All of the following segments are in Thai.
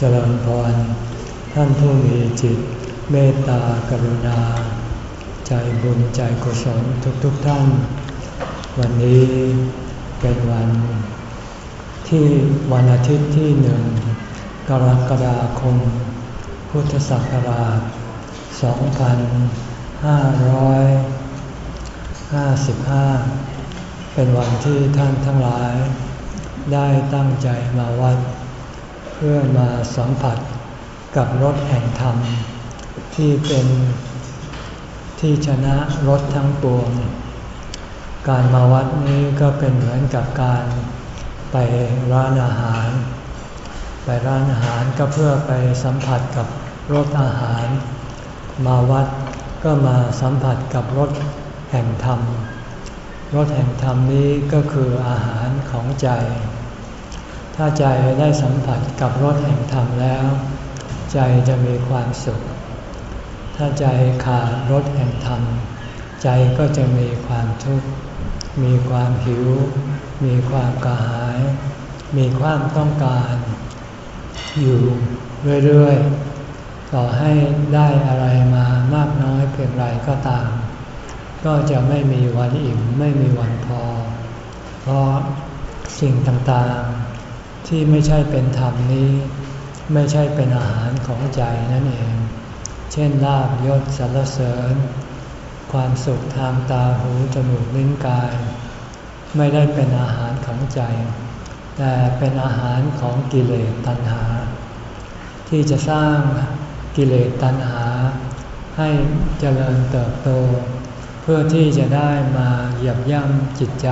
เจริญพร ท่านผู้มีจิตเมตตากรุณา ใจบุญใจกุศลทุกๆทท่าน วันนี้เป็นวันที่วันอาทิตย์ที่หนึ่งกรกฎาคม พุทธศักราช 2555 เป็นวันที่ท่านทั้งหลายได้ตั้งใจมาวัด เพื่อมาสัมผัสกับรถแห่งธรรม ที่เป็นที่ชนะรถทั้งปวง การมาวัดนี้ก็เป็นเหมือนกับการไปร้านอาหาร ไปร้านอาหารก็เพื่อไปสัมผัสกับรสอาหาร มาวัดก็มาสัมผัสกับรสแห่งธรรมรสแห่งธรรมนี้ก็คืออาหารของใจ ถ้าใจได้สัมผัสกับรสแห่งธรรมแล้ว ใจจะมีความสุข ถ้าใจขาดรสแห่งธรรม ใจก็จะมีความทุกข์ มีความหิว มีความกระหาย มีความต้องการ อยู่เรื่อยๆ ต่อให้ได้อะไรมามากน้อยเพียงไรก็ตาม ก็จะไม่มีวันอิ่ม ไม่มีวันพอ เพราะสิ่งต่างๆ ที่ไม่ใช่เป็นธรรมนี้ ไม่ใช่เป็นอาหารของใจนั่นเอง เช่นลาบยศสรรเสริญ ความสุขทางตาหูจมูกลิ้นกาย ไม่ได้เป็นอาหารของใจ แต่เป็นอาหารของกิเลสตัณหา ที่จะสร้างกิเลสตัณหา ให้เจริญเติบโต เพื่อที่จะได้มาเหยียบย่ำจิตใจ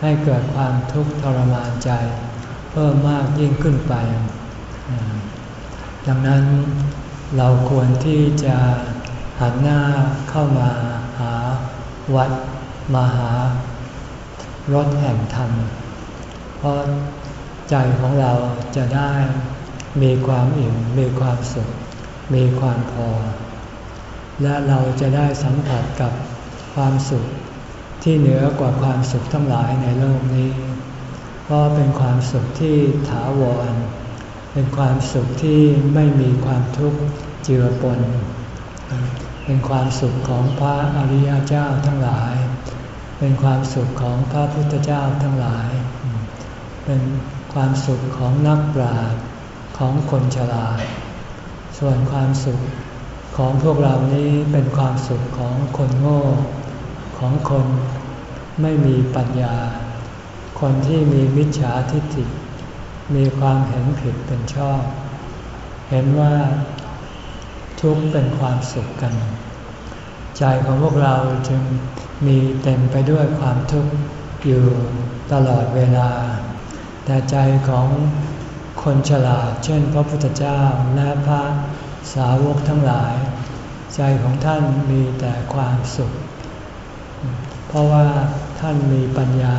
ให้เกิดความทุกข์ทรมานใจ พิ่มมากยิ่งขึ้นไป ดังนั้นเราควรที่จะหันหน้าเข้ามาหาวัดมาหารถแห่งธรรม เพราะใจของเราจะได้มีความอิ่ม มีความสุข มีความพอ และเราจะได้สัมผัสกับความสุขที่เหนือกว่าความสุขทั้งหลายในโลกนี้ เพราะเป็นความสุขที่ถาวร เป็นความสุขที่ไม่มีความทุกข์เจือปน เป็นความสุขของพระอริยเจ้าทั้งหลาย เป็นความสุขของพระพุทธเจ้าทั้งหลาย เป็นความสุขของนักปราชญ์ของคนฉลาด ส่วนความสุขของพวกเรานี้เป็นความสุขของคนโง่ ของคนไม่มีปัญญา คนที่มีมิจฉาทิฏฐิ มีความเห็นผิดเป็นชอบ เห็นว่าทุกข์เป็นความสุขกัน ใจของพวกเราจึงมีเต็มไปด้วยความทุกข์อยู่ตลอดเวลา แต่ใจของคนฉลาดเช่นพระพุทธเจ้าและพระสาวกทั้งหลาย ใจของท่านมีแต่ความสุข เพราะว่าท่านมีปัญญา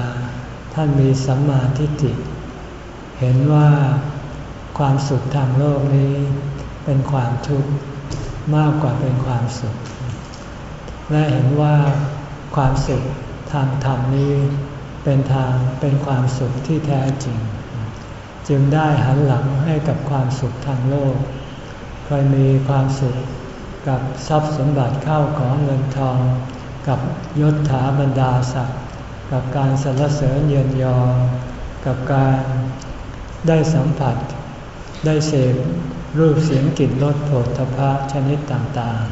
ท่านมีสัมมาทิฏฐิ เห็นว่าความสุขทางโลกนี้เป็นความทุกข์มากกว่าเป็นความสุข และเห็นว่าความสุขทางธรรมนี้เป็นทางเป็นความสุขที่แท้จริง จึงได้หันหลังให้กับความสุขทางโลกเคยมีความสุขกับทรัพย์สมบัติเข้าของเงินทอง กับยศถาบรรดาศักดิ์ กับการสรรเสริญเยินยอ กับการได้สัมผัส ได้เสพรูปเสียงกลิ่นรสโผฏฐพะชนิดต่าง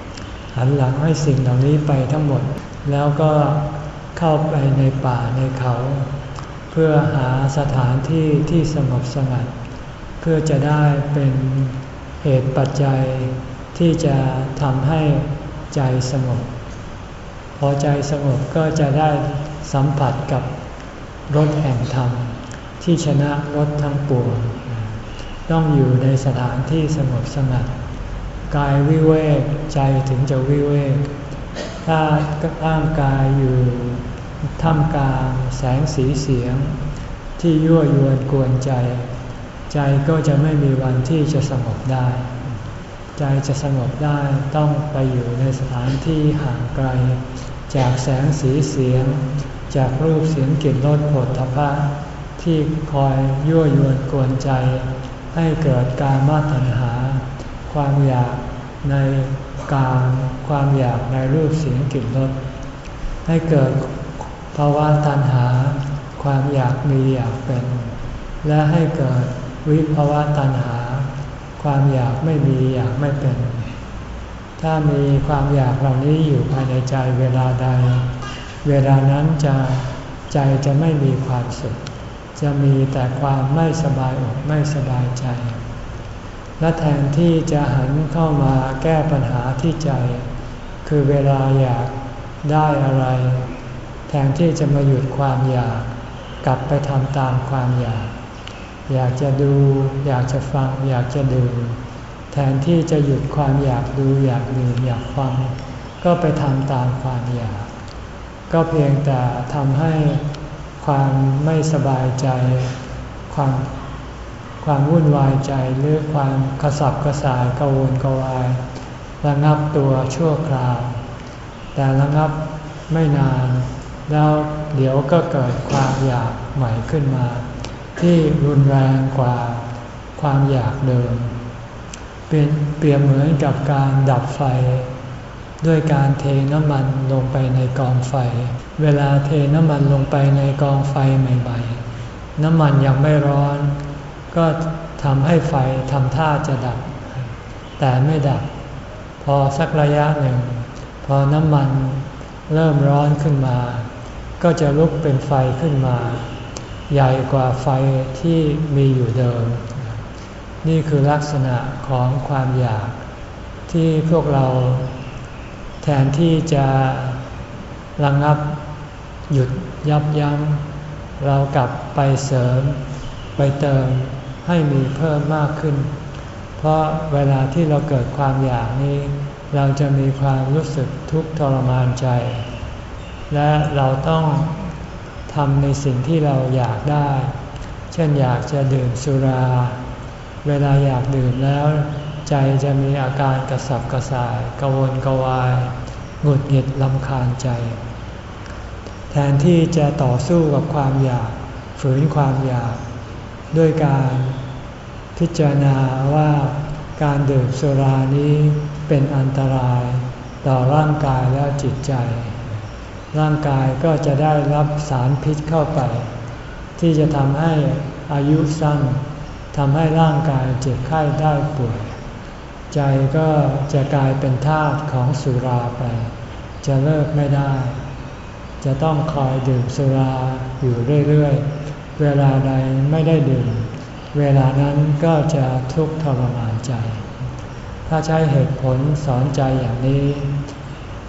ๆ หันหลังให้สิ่งเหล่านี้ไปทั้งหมด แล้วก็เข้าไปในป่าในเขา เพื่อหาสถานที่ที่สงบสงัด เพื่อจะได้เป็นเหตุปัจจัยที่จะทำให้ใจสงบ พอใจสงบก็จะได้ สัมผัสกับรถแห่งธรรม ที่ชนะรถทั้งปวง ต้องอยู่ในสถานที่สงบสงัด กายวิเวกใจถึงจะวิเวก ถ้าร่างกายอยู่ท่ามกลางแสงสีเสียง ที่ยั่วยวนกวนใจ ใจก็จะไม่มีวันที่จะสงบได้ ใจจะสงบได้ต้องไปอยู่ในสถานที่ห่างไกล จากแสงสีเสียง จากรูปเสียงกลิ่นรสผลทพะที่คอยยั่วยวนกวนใจ ให้เกิดการมาตัญหา ความอยากในการความอยากในรูปเสียงกลิ่นรสให้เกิดภาวะตัณหา ความอยากมีอยากเป็น และให้เกิดวิภาวะตัณหา ความอยากไม่มีอยากไม่เป็น ถ้ามีความอยากเหล่านี้อยู่ภายในใจเวลาใด เวลานั้นจะใจจะไม่มีความสุข จะมีแต่ความไม่สบายอกไม่สบายใจ และแทนที่จะหันเข้ามาแก้ปัญหาที่ใจ คือเวลาอยากได้อะไร แทนที่จะมาหยุดความอยาก กลับไปทำตามความอยาก อยากจะดู อยากจะฟัง อยากจะดื่มแทนที่จะหยุดความอยากดูอยากดื่มอยากฟัง ก็ไปทำตามความอยาก ก็เพียงแต่ทำให้ความไม่สบายใจ ความความวุ่นวายใจหรือความกระสับกระส่ายกระวนกระวาย ระงับตัวชั่วคราว แต่ระงับไม่นาน แล้วเดี๋ยวก็เกิดความอยากใหม่ขึ้นมา ที่รุนแรงกว่าความอยากเดิม เป็นเปรียบเหมือนกับการดับไฟ ด้วยการเทน้ำมันลงไปในกองไฟ เวลาเทน้ำมันลงไปในกองไฟใหม่ๆ น้ำมันยังไม่ร้อน ก็ทำให้ไฟทำท่าจะดับ แต่ไม่ดับ พอสักระยะหนึ่ง พอน้ำมันเริ่มร้อนขึ้นมา ก็จะลุกเป็นไฟขึ้นมา ใหญ่กว่าไฟที่มีอยู่เดิม นี่คือลักษณะของความอยากที่พวกเรา แทนที่จะระงงับหยุดยับยัง้ง เรากลับไปเสริม ไปเติมให้มีเพิ่มมากขึ้น เพราะเวลาที่เราเกิดความอยากนี้ เราจะมีความรู้สึกทุกข์ทรมานใจ และเราต้องทำในสิ่งที่เราอยากได้ เช่นอยากจะดื่มสุรา เวลาอยากดื่มแล้ว ใจจะมีอาการกระสับกระส่ายกระวนกระวายหงุดหงิดลำคาญใจ แทนที่จะต่อสู้กับความอยากฝืนความอยาก ด้วยการพิจารณาว่าการดื่มสุรานี้เป็นอันตรายต่อร่างกายและจิตใจ ร่างกายก็จะได้รับสารพิษเข้าไป ที่จะทำให้อายุสั้นทำให้ร่างกายเจ็บไข้ได้ป่วย ใจก็จะกลายเป็นทาสของสุราไป จะเลิกไม่ได้ จะต้องคอยดื่มสุราอยู่เรื่อยๆ เวลาใดไม่ได้ดื่ม เวลานั้นก็จะทุกข์ทรมานใจ ถ้าใช้เหตุผลสอนใจอย่างนี้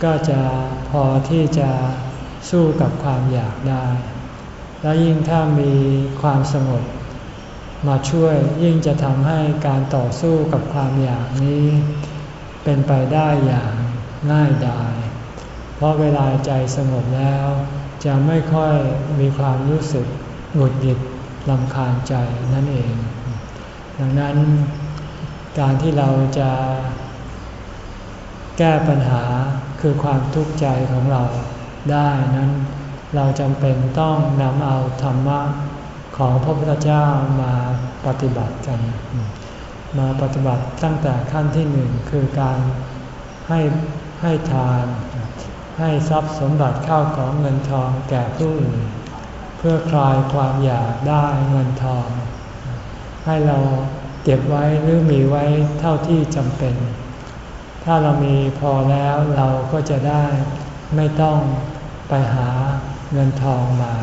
ก็จะพอที่จะสู้กับความอยากได้ และยิ่งถ้ามีความสงบ มาช่วยยิ่งจะทำให้การต่อสู้กับความอยากนี้ เป็นไปได้อย่างง่ายดาย เพราะเวลาใจสงบแล้ว จะไม่ค่อยมีความรู้สึกหงุดหงิดลำคาญใจนั่นเอง ดังนั้นการที่เราจะแก้ปัญหาคือความทุกข์ใจของเราได้นั้น เราจำเป็นต้องนำเอาธรรมะ ของพระพุทธเจ้ามาปฏิบัติกัน มาปฏิบัติตั้งแต่ขั้นที่หนึ่งคือการให้ให้ทาน ให้ทรัพย์สมบัติเข้าของเงินทองแก่ผู้อื่นเพื่อคลายความอยากได้เงินทอง ให้เราเก็บไว้หรือมีไว้เท่าที่จำเป็น ถ้าเรามีพอแล้วเราก็จะได้ไม่ต้องไปหาเงินทองมา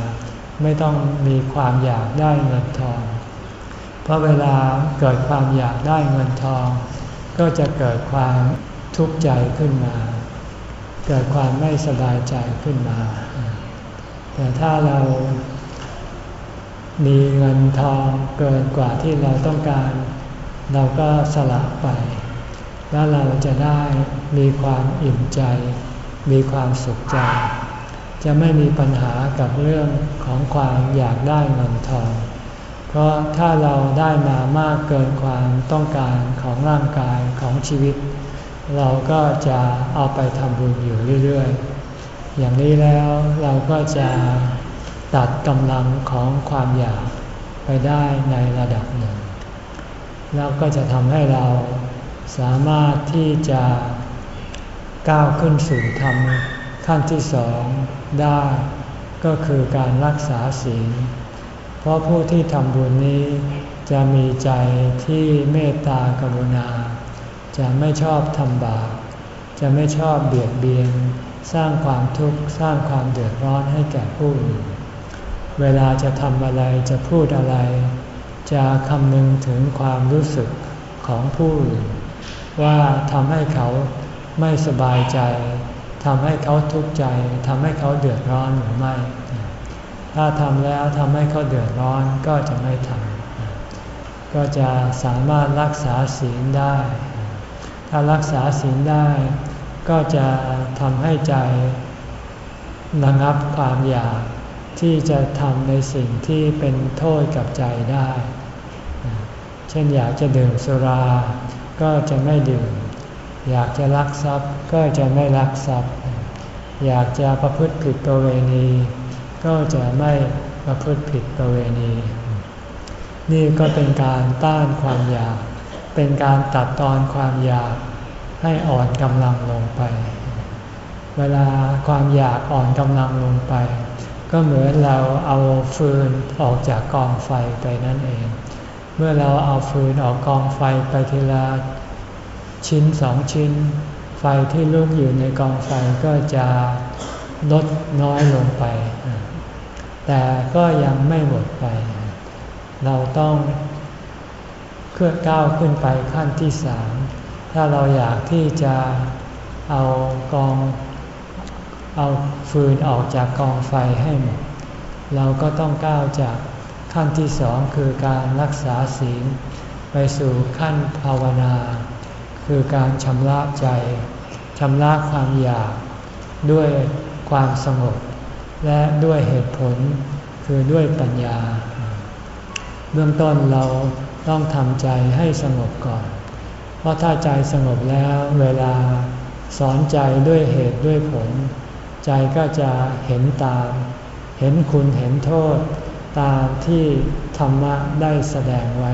ไม่ต้องมีความอยากได้เงินทอง เพราะเวลาเกิดความอยากได้เงินทอง ก็จะเกิดความทุกข์ใจขึ้นมา เกิดความไม่สบายใจขึ้นมา แต่ถ้าเรามีเงินทองเกินกว่าที่เราต้องการ เราก็สละไป แล้วเราจะได้มีความอิ่มใจ มีความสุขใจ จะไม่มีปัญหากับเรื่องของความอยากได้เงินทอง เพราะถ้าเราได้มามากเกินความต้องการของร่างกายของชีวิต เราก็จะเอาไปทำบุญอยู่เรื่อยๆ อย่างนี้แล้วเราก็จะตัดกำลังของความอยากไปได้ในระดับหนึ่ง แล้วก็จะทำให้เราสามารถที่จะก้าวขึ้นสู่ธรรม ขั้นที่สองได้ก็คือการรักษาศีล เพราะผู้ที่ทำบุญนี้จะมีใจที่เมตตากรุณา จะไม่ชอบทำบาป จะไม่ชอบเบียดเบียน สร้างความทุกข์สร้างความเดือดร้อนให้แก่ผู้อื่น เวลาจะทำอะไรจะพูดอะไร จะคำนึงถึงความรู้สึกของผู้อื่น ว่าทำให้เขาไม่สบายใจ ทำให้เขาทุกข์ใจทำให้เขาเดือดร้อนหรือไม่ ถ้าทำแล้วทำให้เขาเดือดร้อนก็จะไม่ทำก็จะสามารถรักษาศีลได้ ถ้ารักษาศีลได้ ก็จะทำให้ใจระงับความอยากที่จะทำในสิ่งที่เป็นโทษกับใจได้ เช่นอยากจะดื่มสุรา ก็จะไม่ดื่ม อยากจะลักทรัพย์ก็จะไม่ลักทรัพย์ อยากจะประพฤติผิดประเวณี ก็จะไม่ประพฤติผิดประเวณี นี่ก็เป็นการต้านความอยาก เป็นการตัดตอนความอยากให้อ่อนกำลังลงไป เวลาความอยากอ่อนกำลังลงไป ก็เหมือนเราเอาฟืนออกจากกองไฟไปนั่นเอง เมื่อเราเอาฟืนออกกองไฟไปทีละ ชิ้นสองชิ้น ไฟที่ลุกอยู่ในกองไฟก็จะลดน้อยลงไป แต่ก็ยังไม่หมดไป เราต้องเคลื่อนก้าวขึ้นไปขั้นที่สามถ้าเราอยากที่จะเอากอง เอาฟืนออกจากกองไฟให้หมด เราก็ต้องก้าวจากขั้นที่สองคือการรักษาศีลไปสู่ขั้นภาวนา คือการชำระใจชำระความอยากด้วยความสงบ และด้วยเหตุผลคือด้วยปัญญา เบื้องต้นเราต้องทำใจให้สงบก่อน เพราะถ้าใจสงบแล้วเวลาสอนใจด้วยเหตุด้วยผล ใจก็จะเห็นตาม เห็นคุณเห็นโทษตามที่ธรรมะได้แสดงไว้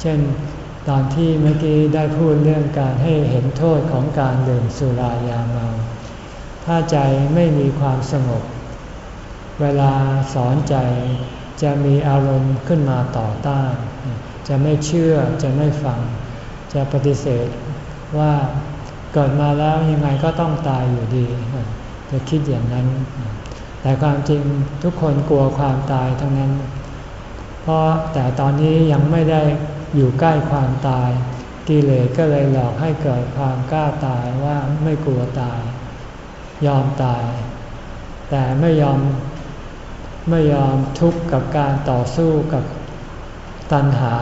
เช่น ตอนที่เมื่อกี้ได้พูดเรื่องการให้เห็นโทษของการดื่มสุรายาเมา ถ้าใจไม่มีความสงบ เวลาสอนใจจะมีอารมณ์ขึ้นมาต่อต้าน จะไม่เชื่อจะไม่ฟัง จะปฏิเสธว่าเกิดมาแล้วยังไงก็ต้องตายอยู่ดี จะคิดอย่างนั้น แต่ความจริงทุกคนกลัวความตายทั้งนั้น เพราะแต่ตอนนี้ยังไม่ได้ อยู่ใกล้ความตาย กิเลสก็เลยหลอกให้เกิดความกล้าตายว่าไม่กลัวตาย ยอมตาย แต่ไม่ยอมไม่ยอมทุกข์กับการต่อสู้กับตัณหา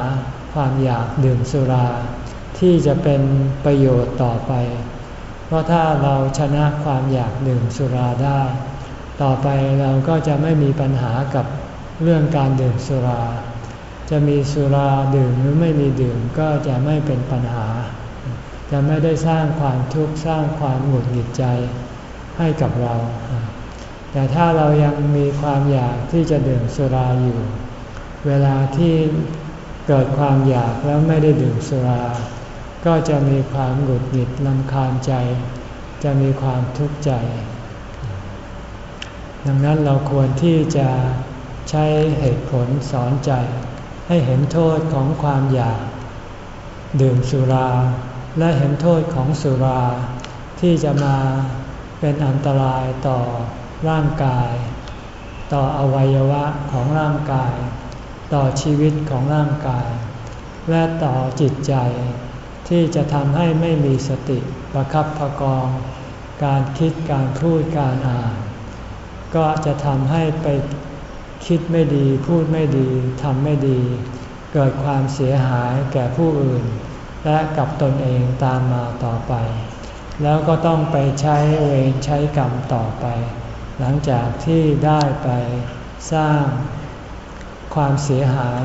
ความอยากดื่มสุรา ที่จะเป็นประโยชน์ต่อไป เพราะถ้าเราชนะความอยากดื่มสุราได้ ต่อไปเราก็จะไม่มีปัญหากับเรื่องการดื่มสุรา จะมีสุราดื่มหรือไม่มีดื่มก็จะไม่เป็นปัญหา จะไม่ได้สร้างความทุกข์สร้างความหงุดหงิดใจให้กับเรา แต่ถ้าเรายังมีความอยากที่จะดื่มสุราอยู่ เวลาที่เกิดความอยากแล้วไม่ได้ดื่มสุรา ก็จะมีความหงุดหงิดลำคาญใจ จะมีความทุกข์ใจ ดังนั้นเราควรที่จะใช้เหตุผลสอนใจ ให้เห็นโทษของความอยาก ดื่มสุรา และเห็นโทษของสุรา ที่จะมาเป็นอันตรายต่อร่างกาย ต่ออวัยวะของร่างกาย ต่อชีวิตของร่างกาย และต่อจิตใจ ที่จะทำให้ไม่มีสติประคับประกอง การคิดการพูดการอ่าน ก็จะทำให้ไป คิดไม่ดีพูดไม่ดีทำไม่ดี เกิดความเสียหายแก่ผู้อื่น และกับตนเองตามมาต่อไป แล้วก็ต้องไปใช้เวรใช้กรรมต่อไป หลังจากที่ได้ไปสร้างความเสียหาย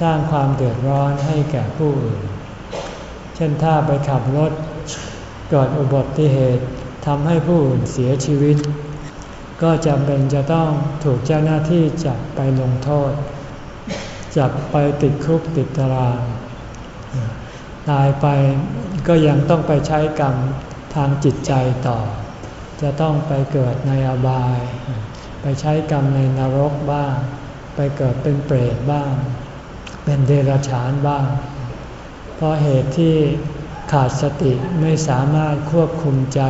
สร้างความเดือดร้อนให้แก่ผู้อื่น เช่นถ้าไปขับรถเกิดอุบัติเหตุทำให้ผู้อื่นเสียชีวิต ก็จำเป็นจะต้องถูกเจ้าหน้าที่จับไปลงโทษ จับไปติดคุกติดตาราง ตายไปก็ยังต้องไปใช้กรรมทางจิตใจต่อ จะต้องไปเกิดในอบาย ไปใช้กรรมในนรกบ้าง ไปเกิดเป็นเปรตบ้าง เป็นเดรัจฉานบ้าง เพราะเหตุที่ขาดสติไม่สามารถควบคุมใจ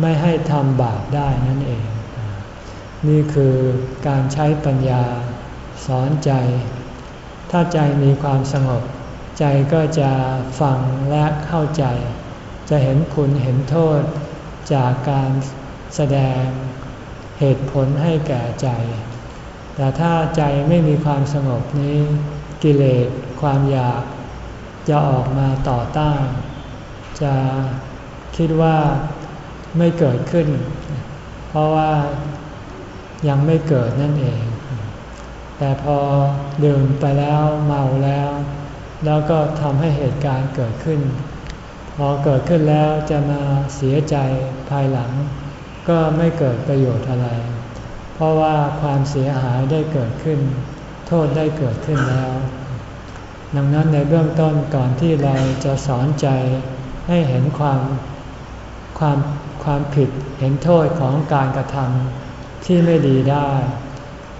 ไม่ให้ทำบาปได้นั่นเอง นี่คือการใช้ปัญญาสอนใจ ถ้าใจมีความสงบ ใจก็จะฟังและเข้าใจ จะเห็นคุณเห็นโทษจากการแสดงเหตุผลให้แก่ใจ แต่ถ้าใจไม่มีความสงบนี้ กิเลสความอยาก จะออกมาต่อต้าน จะคิดว่า ไม่เกิดขึ้น เพราะว่ายังไม่เกิดนั่นเอง แต่พอดื่มไปแล้วเมาแล้ว แล้วก็ทำให้เหตุการณ์เกิดขึ้น พอเกิดขึ้นแล้วจะมาเสียใจภายหลัง ก็ไม่เกิดประโยชน์อะไร เพราะว่าความเสียหายได้เกิดขึ้น โทษได้เกิดขึ้นแล้ว ดังนั้นในเบื้องต้นก่อนที่เราจะสอนใจให้เห็นความความ ความผิดเห็นโทษของการกระทำที่ไม่ดีได้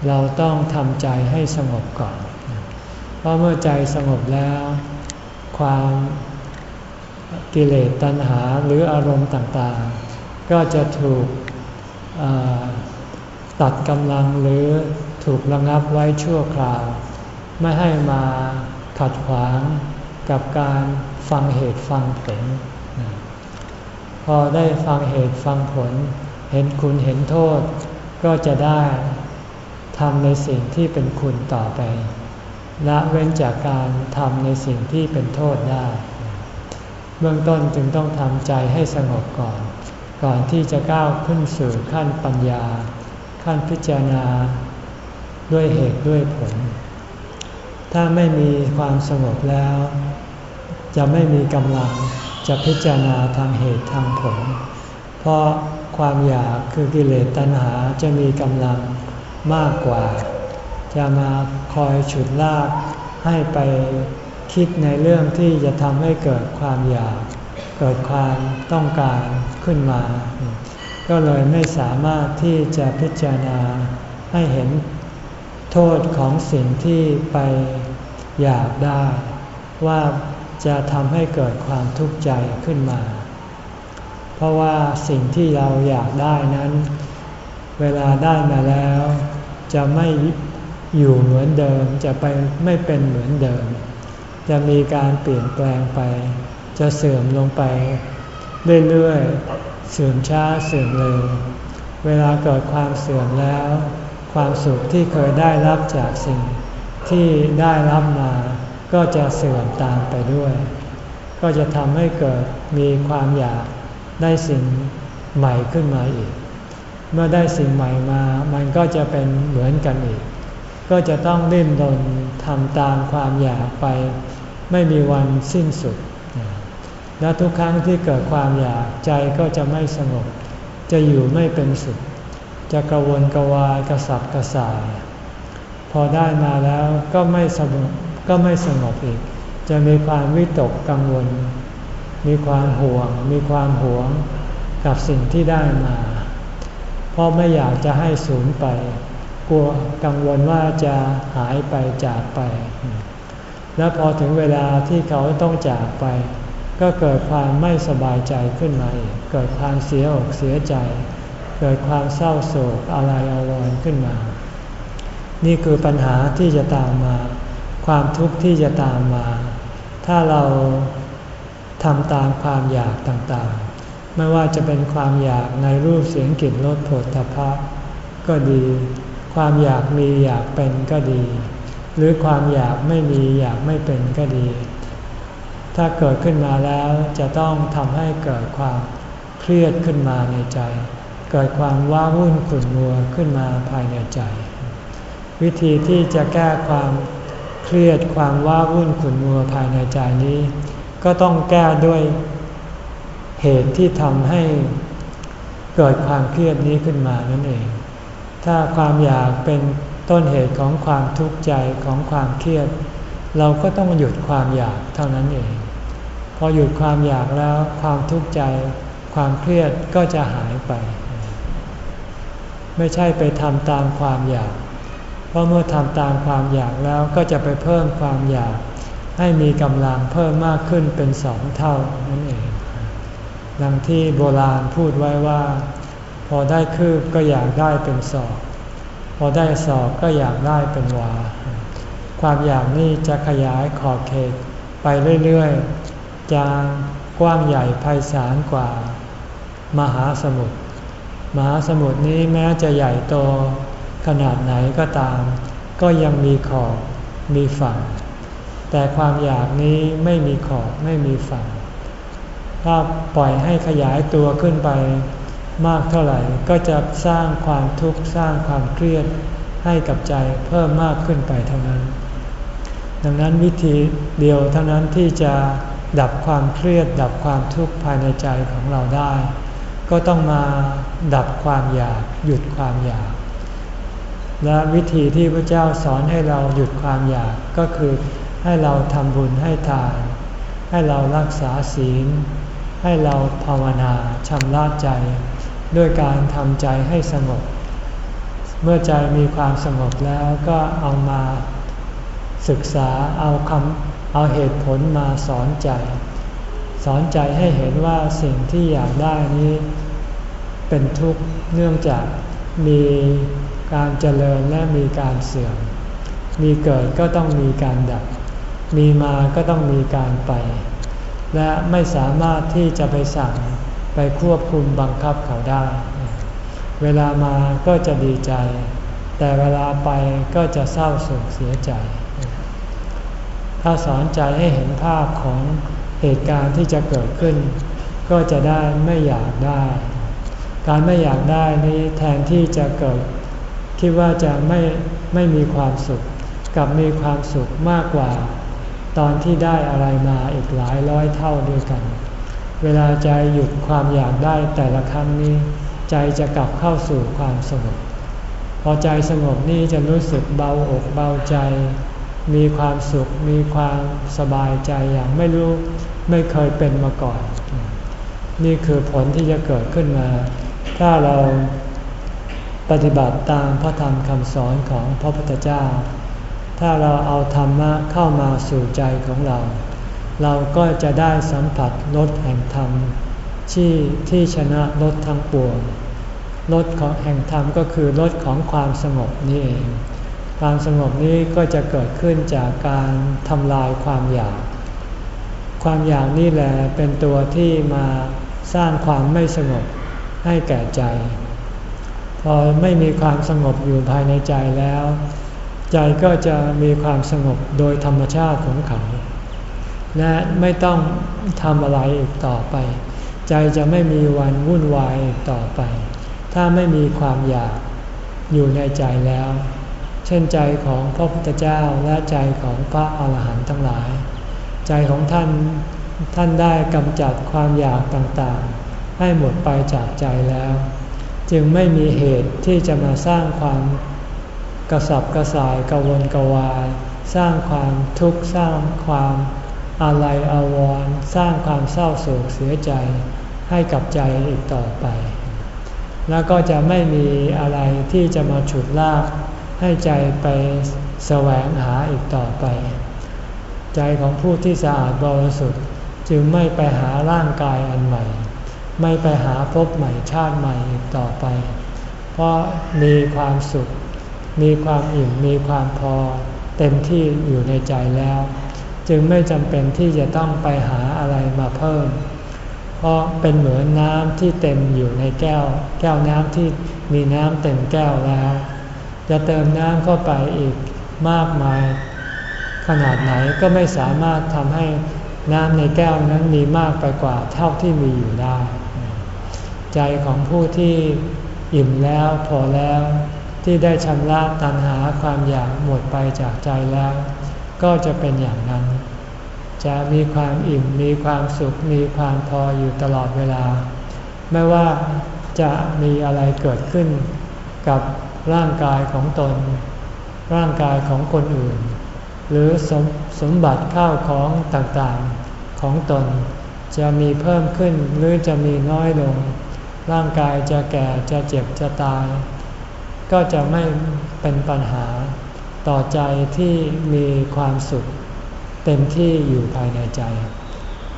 เราต้องทำใจให้สงบก่อน เพราะเมื่อใจสงบแล้ว ความกิเลสตัณหาหรืออารมณ์ต่างๆ ก็จะถูกตัดกำลังหรือถูกระงับไว้ชั่วคราว ไม่ให้มาขัดขวางกับการฟังเหตุฟังผล พอได้ฟังเหตุฟังผล เห็นคุณเห็นโทษ ก็จะได้ทำในสิ่งที่เป็นคุณต่อไปละเว้นจากการทำในสิ่งที่เป็นโทษได้ เบื้องต้นจึงต้องทำใจให้สงบก่อน ก่อนที่จะก้าวขึ้นสู่ขั้นปัญญา ขั้นพิจารณา ด้วยเหตุด้วยผล ถ้าไม่มีความสงบแล้ว จะไม่มีกำลัง จะพิจารณาทางเหตุทางผล เพราะความอยากคือกิเลสตัณหาจะมีกำลังมากกว่า จะมาคอยฉุดลากให้ไปคิดในเรื่องที่จะทำให้เกิดความอยาก เกิดความต้องการขึ้นมา ก็เลยไม่สามารถที่จะพิจารณาให้เห็นโทษของสิ่งที่ไปอยากได้ ว่า จะทำให้เกิดความทุกข์ใจขึ้นมา เพราะว่าสิ่งที่เราอยากได้นั้น เวลาได้มาแล้ว จะไม่อยู่เหมือนเดิม จะไปไม่เป็นเหมือนเดิม จะมีการเปลี่ยนแปลงไป จะเสื่อมลงไป เรื่อยๆ เสื่อมช้าเสื่อมเร็ว เวลาเกิดความเสื่อมแล้ว ความสุขที่เคยได้รับจากสิ่งที่ได้รับมา ก็จะเสื่อมตามไปด้วย ก็จะทำให้เกิดมีความอยากได้สิ่งใหม่ขึ้นมาอีก เมื่อได้สิ่งใหม่มา มันก็จะเป็นเหมือนกันอีก ก็จะต้องดิ้นรนทำตามความอยากไป ไม่มีวันสิ้นสุด และทุกครั้งที่เกิดความอยากใจก็จะไม่สงบ จะอยู่ไม่เป็นสุข จะกระวนกระวายกระสับกระส่าย พอได้มาแล้วก็ไม่สงบ ก็ไม่สงบอีก จะมีความวิตกกังวล มีความห่วง มีความหวงกับสิ่งที่ได้มา เพราะไม่อยากจะให้สูญไป กลัวกังวลว่าจะหายไปจากไป แล้วพอถึงเวลาที่เขาต้องจากไป ก็เกิดความไม่สบายใจขึ้นมาอีก เกิดความเสียอกเสียใจ เกิดความเศร้าโศกอะไรอาวรณ์ขึ้นมา นี่คือปัญหาที่จะตามมา ความทุกข์ที่จะตามมา ถ้าเราทำตามความอยากต่างๆ ไม่ว่าจะเป็นความอยากในรูปเสียงกลิ่นรสผลทพะก็ดี ความอยากมีอยากเป็นก็ดี หรือความอยากไม่มีอยากไม่เป็นก็ดี ถ้าเกิดขึ้นมาแล้วจะต้องทำให้เกิดความเครียดขึ้นมาในใจ เกิดความว้าวุ่นขุ่นมัวขึ้นมาภายในใจ วิธีที่จะแก้ความ เครียดความว้าวุ่นขุ่นมัวภายในใจนี้ ก็ต้องแก้ด้วยเหตุที่ทำให้เกิดความเครียดนี้ขึ้นมานั่นเอง ถ้าความอยากเป็นต้นเหตุของความทุกข์ใจของความเครียด เราก็ต้องหยุดความอยากเท่านั้นเอง พอหยุดความอยากแล้วความทุกข์ใจ ความเครียดก็จะหายไป ไม่ใช่ไปทำตามความอยาก ราะเมื่อทำตามความอยากแล้วก็จะไปเพิ่มความอยาก ให้มีกำลังเพิ่มมากขึ้นเป็นสองเท่านั่นเอง ดังที่โบราณพูดไว้ว่า พอได้คืบก็อยากได้เป็นศอก พอได้ศอกก็อยากได้เป็นวา ความอยากนี้จะขยายขอบเขตไปเรื่อยๆจะกว้างใหญ่ไพศาลกว่า มหาสมุทร มหาสมุทรนี้แม้จะใหญ่โต ขนาดไหนก็ตาม ก็ยังมีขอบมีฝั่ง แต่ความอยากนี้ไม่มีขอบไม่มีฝั่ง ถ้าปล่อยให้ขยายตัวขึ้นไปมากเท่าไหร่ก็จะสร้างความทุกข์สร้างความเครียดให้กับใจเพิ่มมากขึ้นไปเท่านั้น ดังนั้นวิธีเดียวเท่านั้นที่จะดับความเครียด ดับความทุกข์ภายในใจของเราได้ ก็ต้องมาดับความอยากหยุดความอยาก และวิธีที่พระเจ้าสอนให้เราหยุดความอยากก็คือให้เราทำบุญให้ทาน ให้เรารักษาศีล ให้เราภาวนาชำระใจ ด้วยการทำใจให้สงบ เมื่อใจมีความสงบแล้วก็เอามาศึกษาเอาคำเอาเหตุผลมาสอนใจ สอนใจให้เห็นว่าสิ่งที่อยากได้นี้ เป็นทุกข์เนื่องจากมี การเจริญและมีการเสื่อม มีเกิดก็ต้องมีการดับ มีมาก็ต้องมีการไป และไม่สามารถที่จะไปสั่งไปควบคุมบังคับเขาได้ เวลามาก็จะดีใจ แต่เวลาไปก็จะเศร้าโศกเสียใจ ถ้าสอนใจให้เห็นภาพของเหตุการณ์ที่จะเกิดขึ้น ก็จะได้ไม่อยากได้ การไม่อยากได้นี้แทนที่จะเกิด คิดว่าจะไม่ไม่มีความสุขกับมีความสุขมากกว่า ตอนที่ได้อะไรมาอีกหลายร้อยเท่าด้วยกัน เวลาใจหยุดความอยากได้แต่ละครั้งนี้ ใจจะกลับเข้าสู่ความสงบพอใจสงบนี่จะรู้สึกเบาอกเบาใจ มีความสุขมีความสบายใจอย่างไม่รู้ไม่เคยเป็นมาก่อน นี่คือผลที่จะเกิดขึ้นมา ถ้าเรา ปฏิบัติตามพระธรรมคำสอนของพระพุทธเจ้า ถ้าเราเอาธรรมะเข้ามาสู่ใจของเรา เราก็จะได้สัมผัสรสแห่งธรรม ที่ที่ชนะรสทั้งปวงรสของแห่งธรรมก็คือรสของความสงบนี่เอง ความสงบนี้ก็จะเกิดขึ้นจากการทำลายความอยาก ความอยากนี่แหละเป็นตัวที่มาสร้างความไม่สงบให้แก่ใจ พอไม่มีความสงบอยู่ภายในใจแล้ว ใจก็จะมีความสงบโดยธรรมชาติของเขา และไม่ต้องทำอะไรอีกต่อไป ใจจะไม่มีวันวุ่นวายอีกต่อไป ถ้าไม่มีความอยากอยู่ในใจแล้ว เช่นใจของพระพุทธเจ้าและใจของพระอาหารหันต์ทั้งหลาย ใจของท่านท่านได้กำจัดความอยากต่างๆ ให้หมดไปจากใจแล้ว จึงไม่มีเหตุที่จะมาสร้างความกระสับกระส่ายกระวนกระวาย สร้างความทุกข์สร้างความอาลัยอาวรณ์สร้างความเศร้าโศกเสียใจให้กับใจอีกต่อไป แล้วก็จะไม่มีอะไรที่จะมาฉุดลากให้ใจไปแสวงหาอีกต่อไป ใจของผู้ที่สะอาดบริสุทธิ์จึงไม่ไปหาร่างกายอันใหม่ ไม่ไปหาพบใหม่ชาติใหม่อีกต่อไป เพราะมีความสุข มีความอิ่ม มีความพอ เต็มที่อยู่ในใจแล้ว จึงไม่จำเป็นที่จะต้องไปหาอะไรมาเพิ่ม เพราะเป็นเหมือนน้ำที่เต็มอยู่ในแก้ว แก้วน้ำที่มีน้ำเต็มแก้วแล้ว จะเติมน้ำเข้าไปอีกมากมาย ขนาดไหนก็ไม่สามารถทำให้น้ำในแก้วนั้นมีมากไปกว่าเท่าที่มีอยู่ได้ ใจของผู้ที่อิ่มแล้วพอแล้วที่ได้ชำระตัณหาความอยากหมดไปจากใจแล้ว ก็จะเป็นอย่างนั้น จะมีความอิ่มมีความสุข มีความพออยู่ตลอดเวลา ไม่ว่าจะมีอะไรเกิดขึ้นกับร่างกายของตน ร่างกายของคนอื่น หรือสมสมบัติข้าวของต่างๆของตน จะมีเพิ่มขึ้นหรือจะมีน้อยลง ร่างกายจะแก่จะเจ็บจะตาย ก็จะไม่เป็นปัญหาต่อใจที่มีความสุขเต็มที่อยู่ภายในใจ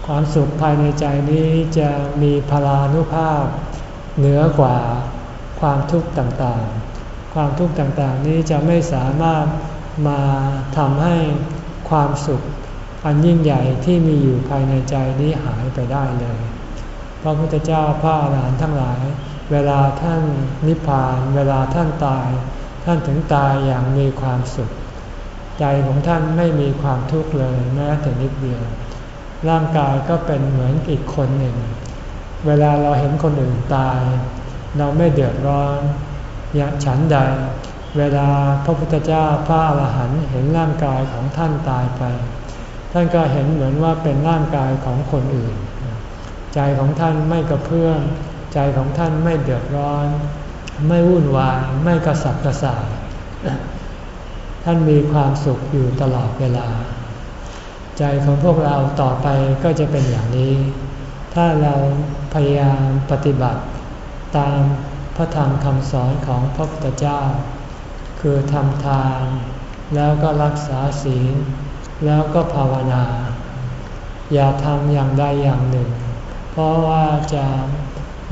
ความสุขภายในใจนี้จะมีพลานุภาพ เหนือกว่าความทุกข์ต่างๆ ความทุกข์ต่างๆ นี้จะไม่สามารถมาทำให้ความสุขอันยิ่งใหญ่ที่มีอยู่ภายในใจนี้หายไปได้เลย ระพุทธเจ้าพระอรหันต์ทั้งหลาย เวลาท่านนิพพาน เวลาท่านตาย ท่านถึงตายอย่างมีความสุข ใจของท่านไม่มีความทุกข์เลยแม้แต่นิดเดียว ร่างกายก็เป็นเหมือนอีกคนหนึ่ง เวลาเราเห็นคนอื่นตาย เราไม่เดือดร้อนอย่างฉันใด เวลาพระพุทธเจ้าพระอรหันต์เห็นร่างกายของท่านตายไป ท่านก็เห็นเหมือนว่าเป็นร่างกายของคนอื่น ใจของท่านไม่กระเพื่อมใจของท่านไม่เดือดร้อน ไม่วุ่นวาย ไม่กระสับกระส่ายท่านมีความสุขอยู่ตลอดเวลา ใจของพวกเราต่อไปก็จะเป็นอย่างนี้ ถ้าเราพยายามปฏิบัติตามพระธรรมคำสอนของพระพุทธเจ้า คือทำทานแล้วก็รักษาศีล แล้วก็ภาวนา อย่าทำอย่างใดอย่างหนึ่ง เพราะว่าจะ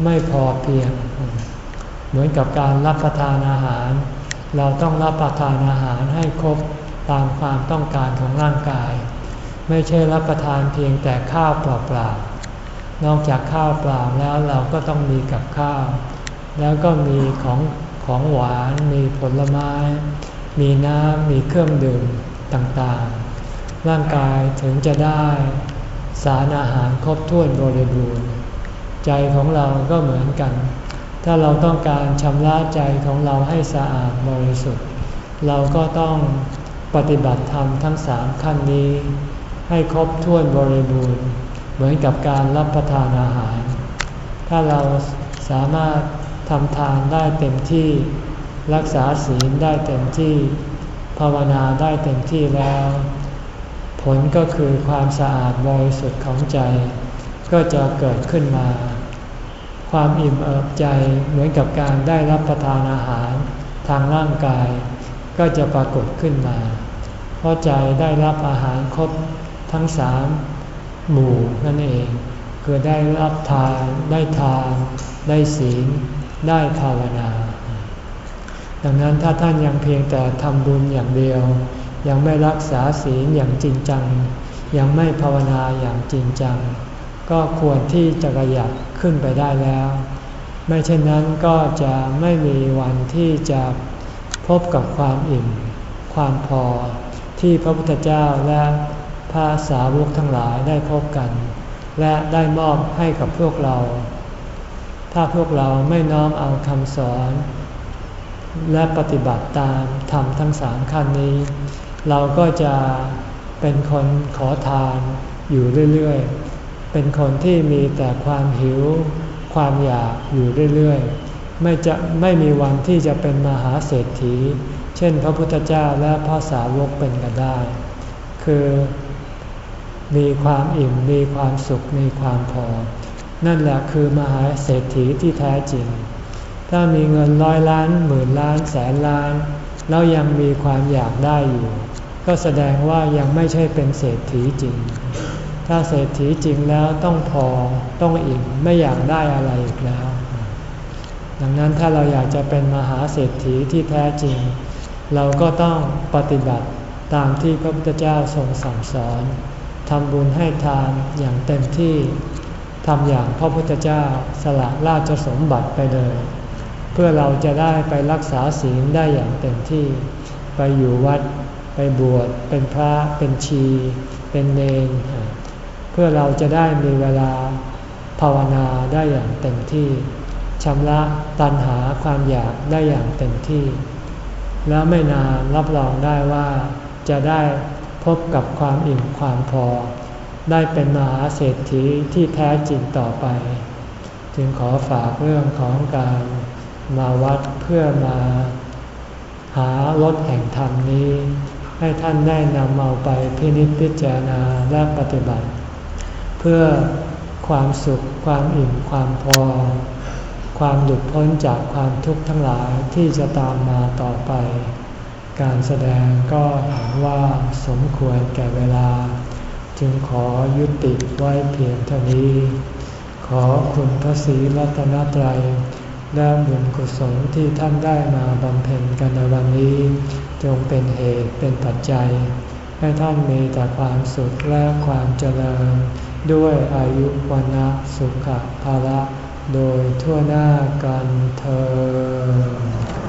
ไม่พอเพียง เหมือนกับการรับประทานอาหาร เราต้องรับประทานอาหารให้ครบตามความต้องการของร่างกาย ไม่ใช่รับประทานเพียงแต่ข้าวเปล่าๆนอกจากข้าวเปล่าแล้วเราก็ต้องมีกับข้าว แล้วก็มีของของหวานมีผลไม้ มีน้ำมีเครื่องดื่มต่างๆ ร่างกายถึงจะได้ สารอาหารครบถ้วนบริบูรณ์ ใจของเราก็เหมือนกัน ถ้าเราต้องการชำระใจของเราให้สะอาดบริสุทธิ์ เราก็ต้องปฏิบัติธรรมทั้งสามขั้นนี้ ให้ครบถ้วนบริบูรณ์ เหมือนกับการรับประทานอาหาร ถ้าเราสามารถทำทานได้เต็มที่ รักษาศีลได้เต็มที่ ภาวนาได้เต็มที่แล้ว ผลก็คือความสะอาดบริสุทธิ์ของใจ ก็จะเกิดขึ้นมา ความอิ่มเอิบใจเหมือนกับการได้รับประทานอาหารทางร่างกาย ก็จะปรากฏขึ้นมา เพราะใจได้รับอาหารครบทั้งสามหมู่นั่นเอง คือได้รับทานได้ทานได้ศีลได้ภาวนา ดังนั้นถ้าท่านยังเพียงแต่ทำบุญอย่างเดียว ยังไม่รักษาศีลอย่างจริงจัง ยังไม่ภาวนาอย่างจริงจัง ก็ควรที่จะกระยับขึ้นไปได้แล้ว ไม่เช่นนั้นก็จะไม่มีวันที่จะพบกับความอิ่ม ความพอที่พระพุทธเจ้าและพระสาวกทั้งหลายได้พบกัน และได้มอบให้กับพวกเรา ถ้าพวกเราไม่น้อมเอาคำสอน และปฏิบัติตามทำทั้งสามขั้นนี้ เราก็จะเป็นคนขอทานอยู่เรื่อยๆ เป็นคนที่มีแต่ความหิว ความอยากอยู่เรื่อยๆ ไม่จะไม่มีวันที่จะเป็นมหาเศรษฐี เช่นพระพุทธเจ้าและพระสาวกเป็นกันได้ คือมีความอิ่มมีความสุขมีความพอ นั่นแหละคือมหาเศรษฐีที่แท้จริง ถ้ามีเงินร้อยล้านหมื่นล้านแสนล้าน แล้วยังมีความอยากได้อยู่ ก็แสดงว่ายังไม่ใช่เป็นเศรษฐีจริง ถ้าเศรษฐีจริงแล้วต้องพอต้องอิ่มไม่อยากได้อะไรอีกแล้ว ดังนั้นถ้าเราอยากจะเป็นมหาเศรษฐีที่แท้จริง เราก็ต้องปฏิบัติตามที่พระพุทธเจ้าทรงสั่งสอนทำบุญให้ทานอย่างเต็มที่ทำอย่างพระพุทธเจ้าสละราชสมบัติไปเลย เพื่อเราจะได้ไปรักษาศีลได้อย่างเต็มที่ ไปอยู่วัด ไปบวช เป็นพระ เป็นชี เป็นเนรเพื่อเราจะได้มีเวลาภาวนาได้อย่างเต็มที่ชำระตัณหาความอยากได้อย่างเต็มที่ แล้วไม่นานรับรองได้ว่าจะได้พบกับความอิ่มความพอ ได้เป็นมหาเศรษฐีที่แท้จริงต่อไป จึงขอฝากเรื่องของการ มาวัดเพื่อมาหารถแห่งธรรมนี้ ให้ท่านได้นำเอาไปพินิจพิจารณาและปฏิบัติ เพื่อความสุขความอิ่มความพอ ความหลุดพ้นจากความทุกข์ทั้งหลายที่จะตามมาต่อไป การแสดงก็เห็นว่าสมควรแก่เวลา จึงขอยุติไว้เพียงเท่านี้ ขอคุณพระศรีรัตนตรัย และบุญกุศลที่ท่านได้มาบำเพ็ญกันในวันนี้ จงเป็นเหตุเป็นปัจจัย ให้ท่านมีแต่ความสุขและความเจริญ ด้วยอายุวันะสุขภาระโดยทั่วหน้ากันเธอ